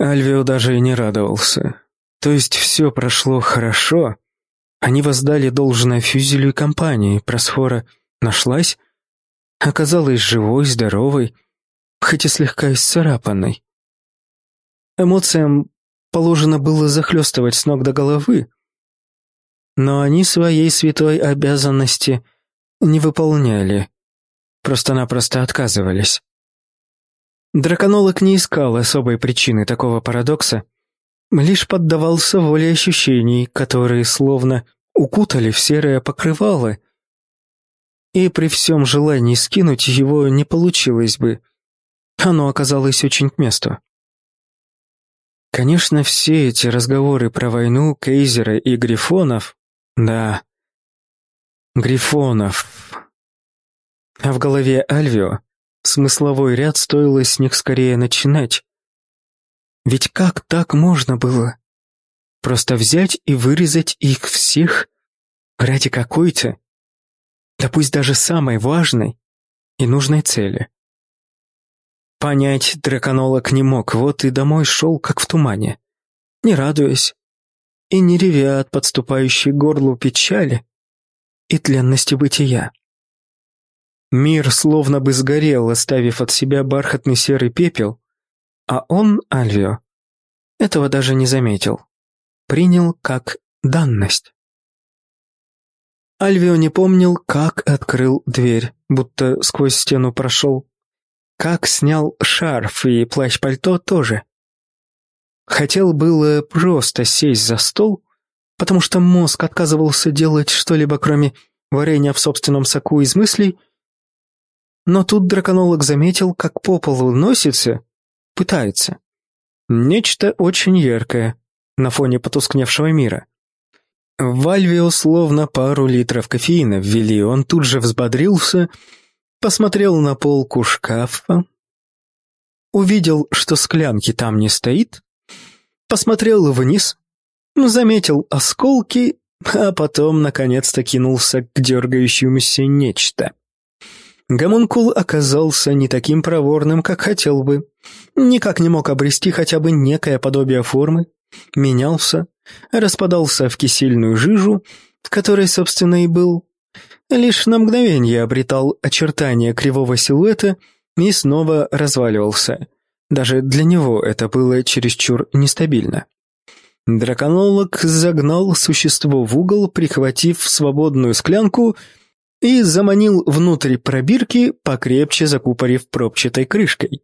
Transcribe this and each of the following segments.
Альвио даже и не радовался. То есть все прошло хорошо. Они воздали должное фюзелю и компании. Просфора нашлась, оказалась живой, здоровой, хоть и слегка исцарапанной. Эмоциям положено было захлестывать с ног до головы, но они своей святой обязанности не выполняли, просто-напросто отказывались. Драконолог не искал особой причины такого парадокса, лишь поддавался воле ощущений, которые словно укутали в серое покрывало, и при всем желании скинуть его не получилось бы. Оно оказалось очень к месту. Конечно, все эти разговоры про войну, Кейзера и Грифонов, да, Грифонов. А в голове Альвио смысловой ряд стоило с них скорее начинать. Ведь как так можно было? Просто взять и вырезать их всех ради какой-то, да пусть даже самой важной и нужной цели. Понять драконолог не мог, вот и домой шел, как в тумане, не радуясь и не ревя от подступающей горлу печали и тленности бытия. Мир словно бы сгорел, оставив от себя бархатный серый пепел, а он, Альвио, этого даже не заметил. Принял как данность. Альвио не помнил, как открыл дверь, будто сквозь стену прошел как снял шарф и плащ-пальто тоже. Хотел было просто сесть за стол, потому что мозг отказывался делать что-либо, кроме варенья в собственном соку из мыслей, но тут драконолог заметил, как по полу носится, пытается. Нечто очень яркое на фоне потускневшего мира. В Альвио словно пару литров кофеина ввели, он тут же взбодрился посмотрел на полку шкафа, увидел, что склянки там не стоит, посмотрел вниз, заметил осколки, а потом наконец-то кинулся к дергающемуся нечто. Гомункул оказался не таким проворным, как хотел бы, никак не мог обрести хотя бы некое подобие формы, менялся, распадался в кисельную жижу, в которой, собственно, и был, Лишь на мгновение обретал очертания кривого силуэта и снова разваливался. Даже для него это было чересчур нестабильно. Драконолог загнал существо в угол, прихватив свободную склянку и заманил внутрь пробирки, покрепче закупорив пробчатой крышкой.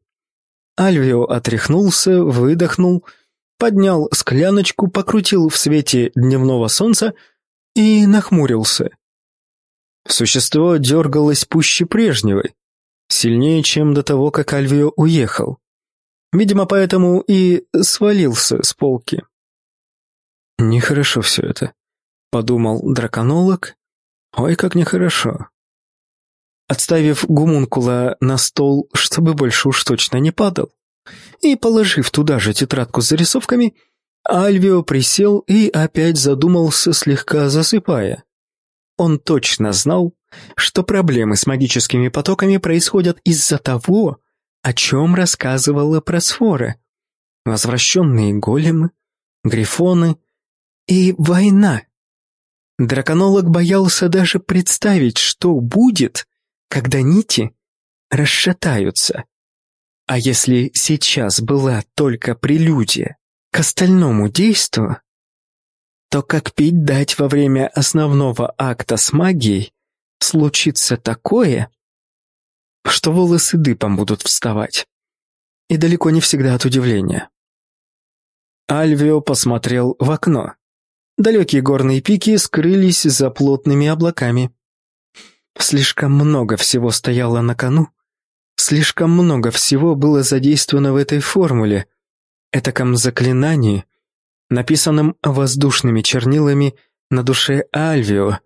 Альвио отряхнулся, выдохнул, поднял скляночку, покрутил в свете дневного солнца и нахмурился. Существо дергалось пуще прежнего, сильнее, чем до того, как Альвио уехал. Видимо, поэтому и свалился с полки. «Нехорошо все это», — подумал драконолог. «Ой, как нехорошо». Отставив гумункула на стол, чтобы больше уж точно не падал, и положив туда же тетрадку с зарисовками, Альвио присел и опять задумался, слегка засыпая. Он точно знал, что проблемы с магическими потоками происходят из-за того, о чем рассказывала Просфора. Возвращенные големы, грифоны и война. Драконолог боялся даже представить, что будет, когда нити расшатаются. А если сейчас была только прелюдия к остальному действу, то как пить дать во время основного акта с магией случится такое, что волосы дыбом будут вставать. И далеко не всегда от удивления. Альвио посмотрел в окно. Далекие горные пики скрылись за плотными облаками. Слишком много всего стояло на кону. Слишком много всего было задействовано в этой формуле, этаком заклинании, написанном воздушными чернилами на душе Альвио.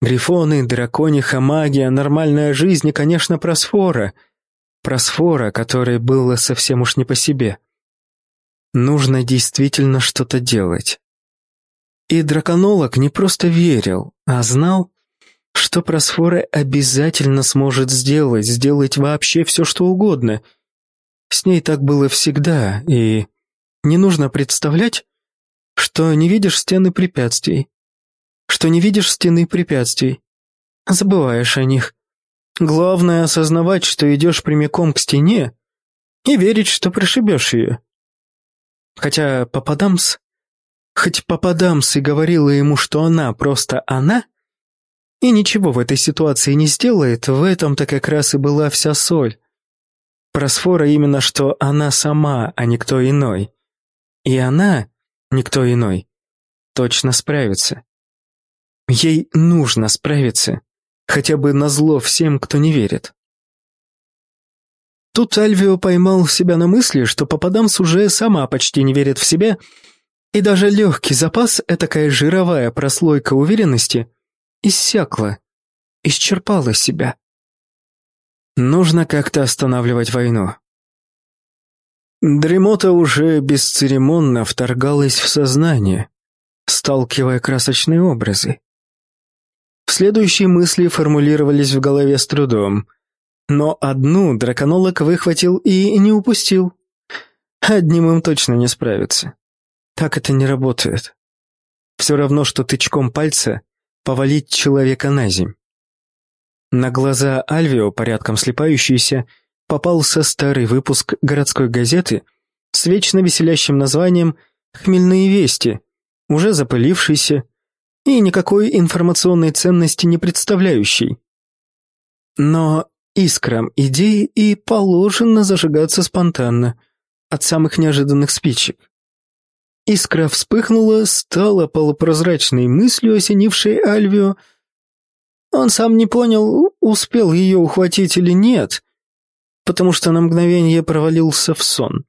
Грифоны, дракониха, магия, нормальная жизнь и, конечно, просфора. Просфора, которой было совсем уж не по себе. Нужно действительно что-то делать. И драконолог не просто верил, а знал, что просфора обязательно сможет сделать, сделать вообще все, что угодно. С ней так было всегда, и Не нужно представлять, что не видишь стены препятствий, что не видишь стены препятствий. Забываешь о них. Главное осознавать, что идешь прямиком к стене и верить, что прошибешь ее. Хотя Пападамс, хоть Пападамс и говорила ему, что она просто она, и ничего в этой ситуации не сделает, в этом-то как раз и была вся соль. Просфора именно, что она сама, а не кто иной. И она, никто иной, точно справится. Ей нужно справиться, хотя бы назло всем, кто не верит. Тут Альвио поймал себя на мысли, что Попадамс уже сама почти не верит в себя, и даже легкий запас, этакая жировая прослойка уверенности, иссякла, исчерпала себя. Нужно как-то останавливать войну. Дремота уже бесцеремонно вторгалась в сознание, сталкивая красочные образы. Следующие мысли формулировались в голове с трудом, но одну драконолог выхватил и не упустил. Одним им точно не справиться. Так это не работает. Все равно, что тычком пальца повалить человека на земь. На глаза Альвио, порядком слепающийся, попался старый выпуск городской газеты с вечно веселящим названием «Хмельные вести», уже запылившийся и никакой информационной ценности не представляющий. Но искрам идеи и положено зажигаться спонтанно, от самых неожиданных спичек. Искра вспыхнула, стала полупрозрачной мыслью, осенившей Альвио. Он сам не понял, успел ее ухватить или нет, потому что на мгновение провалился в сон.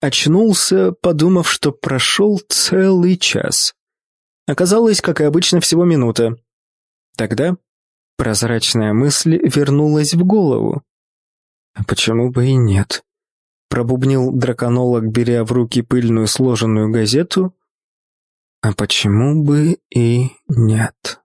Очнулся, подумав, что прошел целый час. Оказалось, как и обычно, всего минута. Тогда прозрачная мысль вернулась в голову. А почему бы и нет? Пробубнил драконолог, беря в руки пыльную сложенную газету. А почему бы и нет?